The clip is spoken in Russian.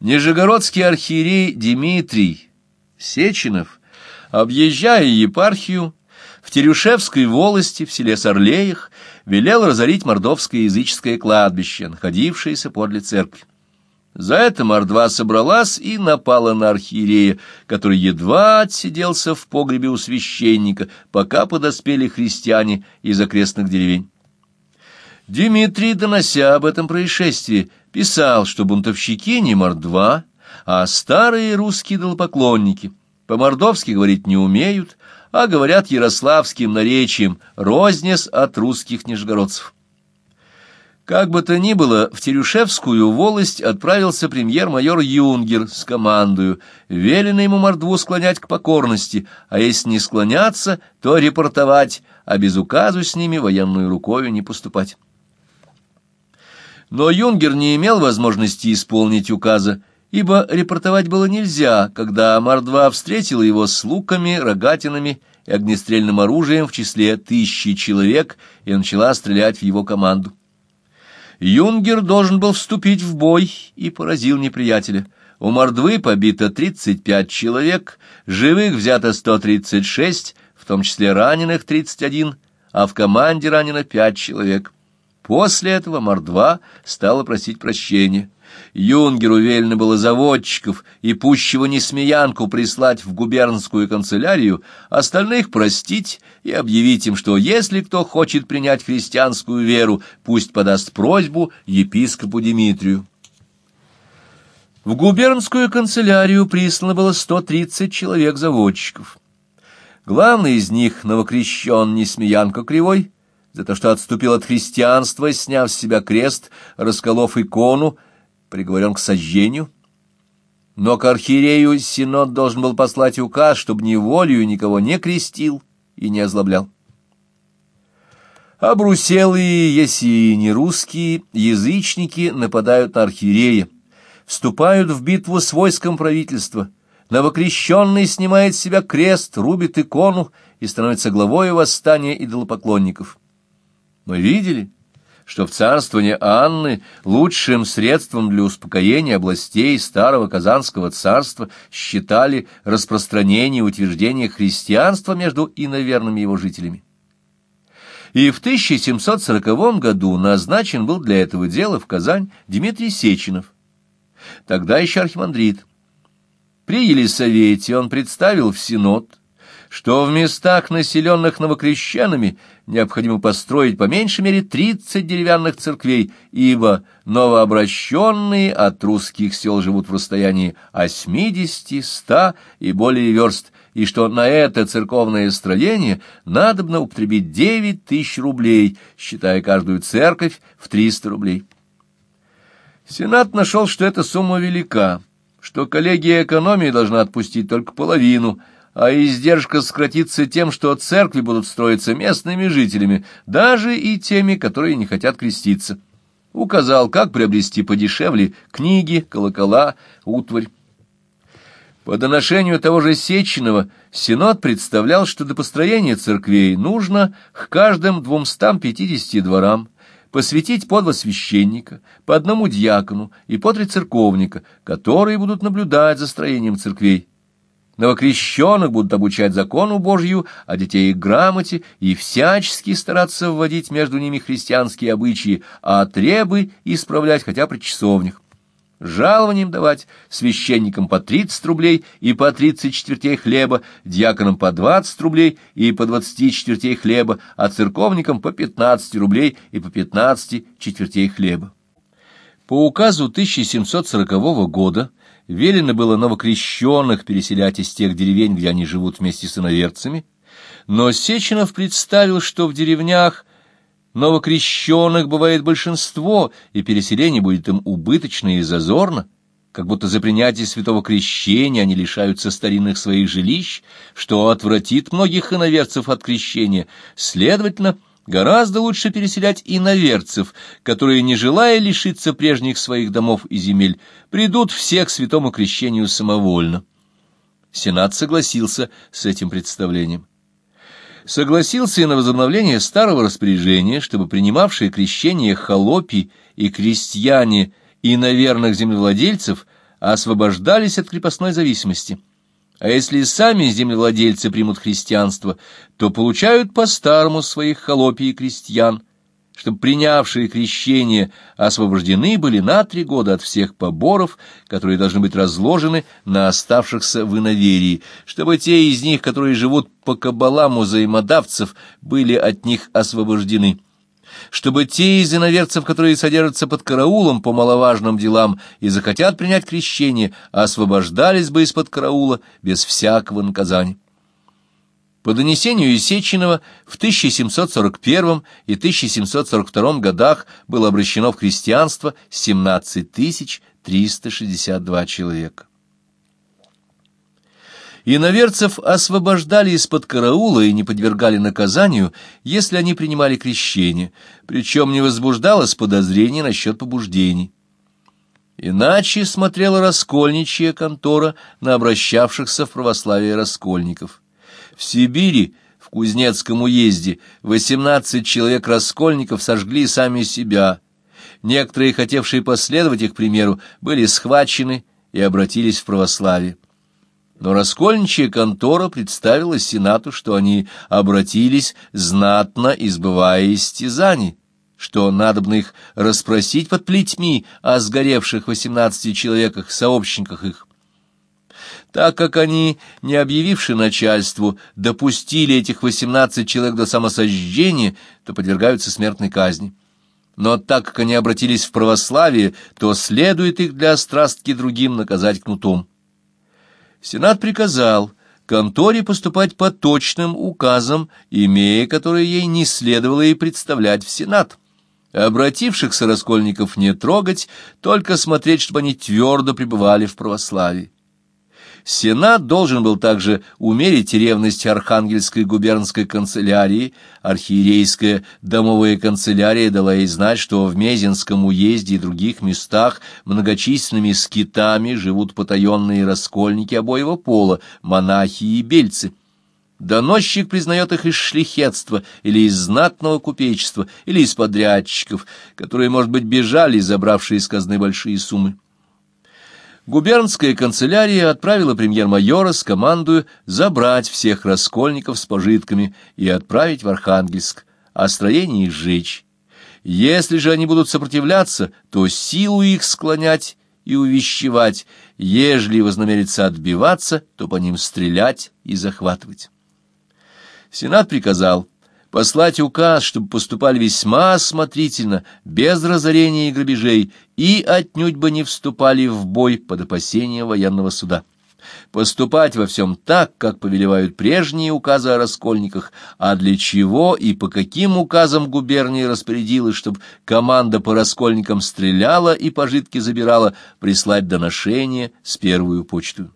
Нижегородский архиерей Дмитрий Сеченов, объезжая епархию, в Терюшевской волости, в селе Сорлеях, велел разорить мордовское языческое кладбище, находившееся подле церкви. За это мордва собралась и напала на архиерея, который едва отсиделся в погребе у священника, пока подоспели христиане из окрестных деревень. Дмитрий, донося об этом происшествии, писал, что бунтовщики не мордва, а старые русские долопоклонники. По-мордовски говорить не умеют, а говорят ярославским наречием «рознес от русских нижегородцев». Как бы то ни было, в Терюшевскую волость отправился премьер-майор Юнгер с командою. Велено ему мордву склонять к покорности, а если не склоняться, то репортовать, а без указу с ними военную рукою не поступать. Но Юнгер не имел возможности исполнить указа, ибо репортовать было нельзя, когда Мордва встретила его с луками, рогатинами и огнестрельным оружием в числе тысячи человек и начала стрелять в его команду. Юнгер должен был вступить в бой и поразил неприятеля. У Мордвы побито 35 человек, живых взято 136, в том числе раненых 31, а в команде ранено 5 человек. После этого Мордва стала просить прощения. Юнгеру велено было заводчиков и пущего несмеянку прислать в губернскую канцелярию, остальных простить и объявить им, что если кто хочет принять христианскую веру, пусть подаст просьбу епископу Дмитрию. В губернскую канцелярию прислано было 130 человек-заводчиков. Главный из них, новокрещен Несмеянка Кривой, за то, что отступил от христианства, сняв с себя крест, расколов икону, приговорен к сожжению. Но к архиерею Синод должен был послать указ, чтобы ни волею никого не крестил и не озлоблял. Обруселые, если не русские, язычники нападают на архиерея, вступают в битву с войском правительства. Новокрещенный снимает с себя крест, рубит икону и становится главой восстания идолопоклонников. Мы видели, что в царствовании Анны лучшим средством для успокоения областей старого Казанского царства считали распространение и утверждение христианства между иноверными его жителями. И в 1740 году назначен был для этого дела в Казань Дмитрий Сеченов, тогда еще архимандрит. При Елисавете он представил в Синод что в местах, населенных новокрещенами, необходимо построить по меньшей мере тридцать деревянных церквей, ибо новообращенные от русских сел живут в расстоянии осьмидесяти, ста и более верст, и что на это церковное строение надобно употребить девять тысяч рублей, считая каждую церковь в триста рублей. Сенат нашел, что эта сумма велика, что коллегия экономии должна отпустить только половину – а издержка сократится тем, что церкви будут строиться местными жителями, даже и теми, которые не хотят креститься. Указал, как приобрести подешевле книги, колокола, утварь. По доношению того же Сеченова Синод представлял, что до построения церквей нужно к каждым двумстам пятидесяти дворам посвятить по два священника, по одному дьякону и по три церковника, которые будут наблюдать за строением церквей. Новокрещенных будут обучать закону Божью, а детей грамоте, и всячески стараться вводить между ними христианские обычаи, а требы исправлять хотя при часовнях. Жалованием давать священникам по тридцать рублей и по тридцать четвертей хлеба, дьяконам по двадцать рублей и по двадцати четвертей хлеба, а церковникам по пятнадцать рублей и по пятнадцати четвертей хлеба. По указу 1740 года велено было новокрещенных переселять из тех деревень, где они живут вместе с иноверцами, но Сеченов представил, что в деревнях новокрещенных бывает большинство, и переселение будет им убыточно и зазорно, как будто за принятие святого крещения они лишаются старинных своих жилищ, что отвратит многих иноверцев от крещения, следовательно, Гораздо лучше переселять иноверцев, которые, не желая лишиться прежних своих домов и земель, придут все к святому крещению самовольно. Сенат согласился с этим представлением. Согласился и на возобновление старого распоряжения, чтобы принимавшие крещение холопи и крестьяне иноверных землевладельцев освобождались от крепостной зависимости. А если сами землевладельцы примут христианство, то получают по-старому своих холопий и крестьян, чтобы принявшие крещение освобождены были на три года от всех поборов, которые должны быть разложены на оставшихся в иноверии, чтобы те из них, которые живут по кабалам у взаимодавцев, были от них освобождены чтобы те из иноверцев, которые содержатся под караулом по маловажным делам и захотят принять крещение, освобождались бы из-под караула без всякого наказания. По донесению Исеченова в 1741 и 1742 годах было обращено в христианство 17 362 человека. Иноверцев освобождали из-под караула и не подвергали наказанию, если они принимали крещение, причем не возбуждалось подозрений насчет побуждений. Иначе смотрела раскольничья контора на обращавшихся в православие раскольников. В Сибири, в Кузнецком уезде, восемнадцать человек раскольников сожгли сами себя. Некоторые, хотевшие последовать их примеру, были схвачены и обратились в православие. Но раскольничья контора представила Сенату, что они обратились, знатно избывая истязаний, что надобно их расспросить под плетьми о сгоревших восемнадцати человеках, сообщниках их. Так как они, не объявивши начальству, допустили этих восемнадцать человек до самосожжения, то подвергаются смертной казни. Но так как они обратились в православие, то следует их для острастки другим наказать кнутом. Сенат приказал конторе поступать по точным указам, имея которые ей не следовало и представлять в Сенат. Обратившихся раскольников не трогать, только смотреть, чтобы они твердо пребывали в православии. Сенат должен был также умерить ревность Архангельской губернской канцелярии. Архиерейская домовая канцелярия дала ей знать, что в Мезенском уезде и других местах многочисленными скитами живут потаенные раскольники обоего пола, монахи и бельцы. Доносчик признает их из шлихетства или из знатного купечества, или из подрядчиков, которые, может быть, бежали, забравшие из казны большие суммы. Губернская канцелярия отправила премьер-майора с командою забрать всех раскольников с пожитками и отправить в Архангельск, а строение их сжечь. Если же они будут сопротивляться, то силу их склонять и увещевать, ежели вознамерится отбиваться, то по ним стрелять и захватывать. Сенат приказал послать указ, чтобы поступали весьма осмотрительно, без разорения и грабежей, и отнюдь бы не вступали в бой под опасением военного суда. Поступать во всем так, как повелевают прежние указы о раскольниках, а для чего и по каким указам губерния распорядилась, чтобы команда по раскольникам стреляла и пожитки забирала, прислать доношение с первую почту.